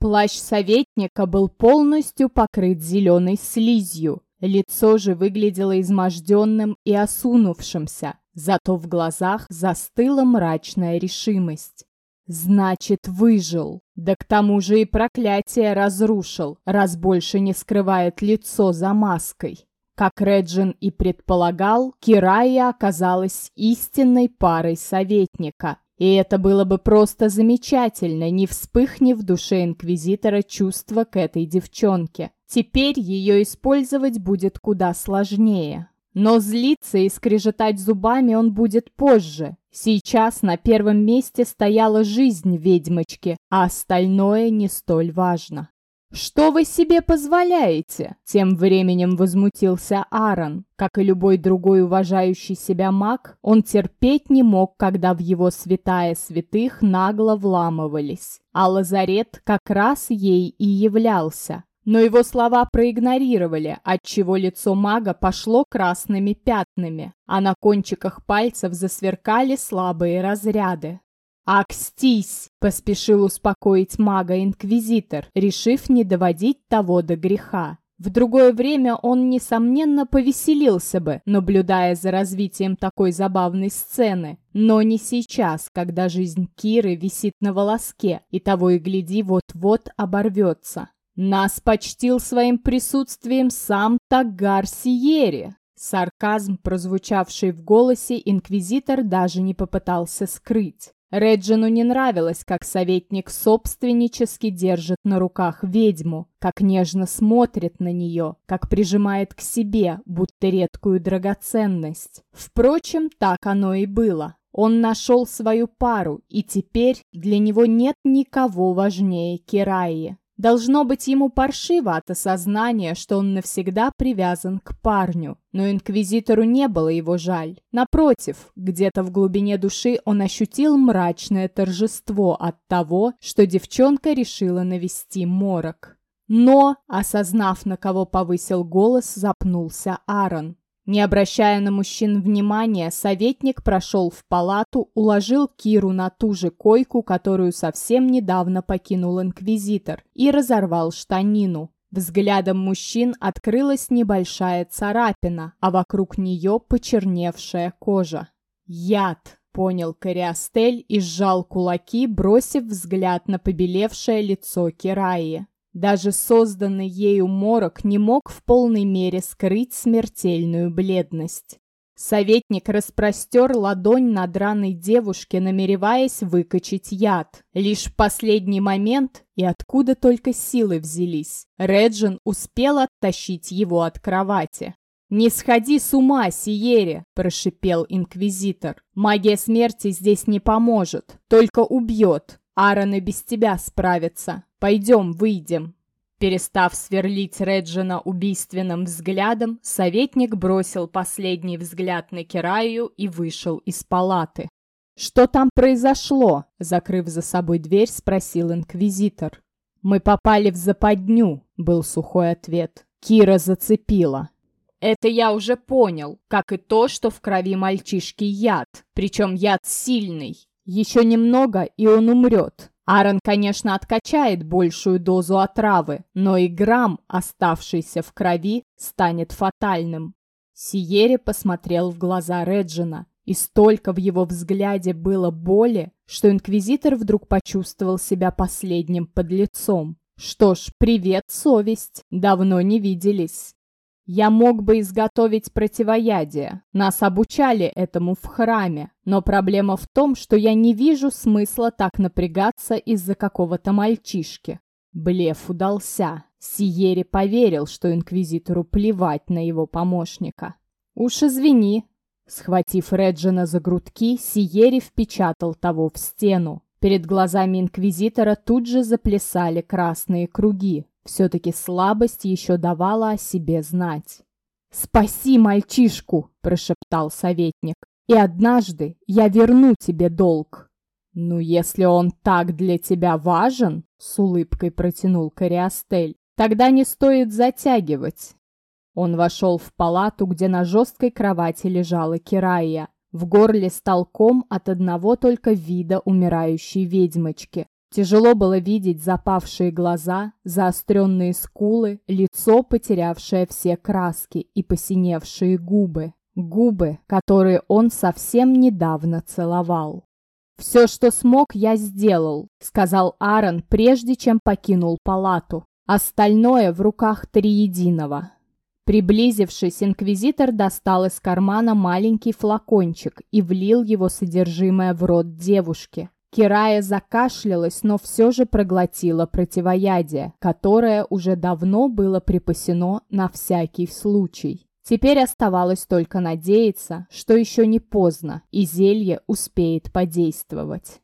Плащ советника был полностью покрыт зеленой слизью. Лицо же выглядело изможденным и осунувшимся, зато в глазах застыла мрачная решимость. Значит, выжил. Да к тому же и проклятие разрушил, раз больше не скрывает лицо за маской. Как Реджин и предполагал, Кирая оказалась истинной парой советника. И это было бы просто замечательно, не вспыхнет в душе Инквизитора чувство к этой девчонке. Теперь ее использовать будет куда сложнее. Но злиться и скрежетать зубами он будет позже. Сейчас на первом месте стояла жизнь ведьмочки, а остальное не столь важно. «Что вы себе позволяете?» Тем временем возмутился Аарон. Как и любой другой уважающий себя маг, он терпеть не мог, когда в его святая святых нагло вламывались. А лазарет как раз ей и являлся. Но его слова проигнорировали, отчего лицо мага пошло красными пятнами, а на кончиках пальцев засверкали слабые разряды. «Акстись!» – поспешил успокоить мага-инквизитор, решив не доводить того до греха. В другое время он, несомненно, повеселился бы, наблюдая за развитием такой забавной сцены. Но не сейчас, когда жизнь Киры висит на волоске, и того и гляди вот-вот оборвется. Нас почтил своим присутствием сам Тагар Сиери. Сарказм, прозвучавший в голосе, инквизитор даже не попытался скрыть. Реджину не нравилось, как советник собственнически держит на руках ведьму, как нежно смотрит на нее, как прижимает к себе, будто редкую драгоценность. Впрочем, так оно и было. Он нашел свою пару, и теперь для него нет никого важнее Кираи. Должно быть ему паршиво от осознания, что он навсегда привязан к парню. Но инквизитору не было его жаль. Напротив, где-то в глубине души он ощутил мрачное торжество от того, что девчонка решила навести морок. Но, осознав, на кого повысил голос, запнулся Аарон. Не обращая на мужчин внимания, советник прошел в палату, уложил Киру на ту же койку, которую совсем недавно покинул инквизитор, и разорвал штанину. Взглядом мужчин открылась небольшая царапина, а вокруг нее почерневшая кожа. «Яд!» — понял Кориастель и сжал кулаки, бросив взгляд на побелевшее лицо Кираи. Даже созданный ею морок не мог в полной мере скрыть смертельную бледность. Советник распростер ладонь над раной девушки, намереваясь выкачать яд. Лишь в последний момент, и откуда только силы взялись, Реджин успел оттащить его от кровати. «Не сходи с ума, Сиере!» – прошипел инквизитор. «Магия смерти здесь не поможет, только убьет. Аарон и без тебя справится. Пойдем, выйдем». Перестав сверлить Реджина убийственным взглядом, советник бросил последний взгляд на Кираю и вышел из палаты. «Что там произошло?» – закрыв за собой дверь, спросил инквизитор. «Мы попали в западню», – был сухой ответ. Кира зацепила. «Это я уже понял, как и то, что в крови мальчишки яд, причем яд сильный. Еще немного, и он умрет. Аарон, конечно, откачает большую дозу отравы, но и грамм, оставшийся в крови, станет фатальным. Сиери посмотрел в глаза Реджина, и столько в его взгляде было боли, что инквизитор вдруг почувствовал себя последним подлецом. Что ж, привет, совесть, давно не виделись. Я мог бы изготовить противоядие. Нас обучали этому в храме. Но проблема в том, что я не вижу смысла так напрягаться из-за какого-то мальчишки. Блеф удался. Сиери поверил, что инквизитору плевать на его помощника. «Уж извини». Схватив Реджина за грудки, Сиери впечатал того в стену. Перед глазами инквизитора тут же заплясали красные круги. Все-таки слабость еще давала о себе знать. «Спаси мальчишку!» – прошептал советник. «И однажды я верну тебе долг». «Ну, если он так для тебя важен», – с улыбкой протянул Кориастель, «тогда не стоит затягивать». Он вошел в палату, где на жесткой кровати лежала Кирайя. В горле стал ком от одного только вида умирающей ведьмочки. Тяжело было видеть запавшие глаза, заостренные скулы, лицо, потерявшее все краски и посиневшие губы. Губы, которые он совсем недавно целовал. «Все, что смог, я сделал», — сказал Аарон, прежде чем покинул палату. «Остальное в руках Триединого». Приблизившись, инквизитор достал из кармана маленький флакончик и влил его содержимое в рот девушки. Кирая закашлялась, но все же проглотила противоядие, которое уже давно было припасено на всякий случай. Теперь оставалось только надеяться, что еще не поздно, и зелье успеет подействовать.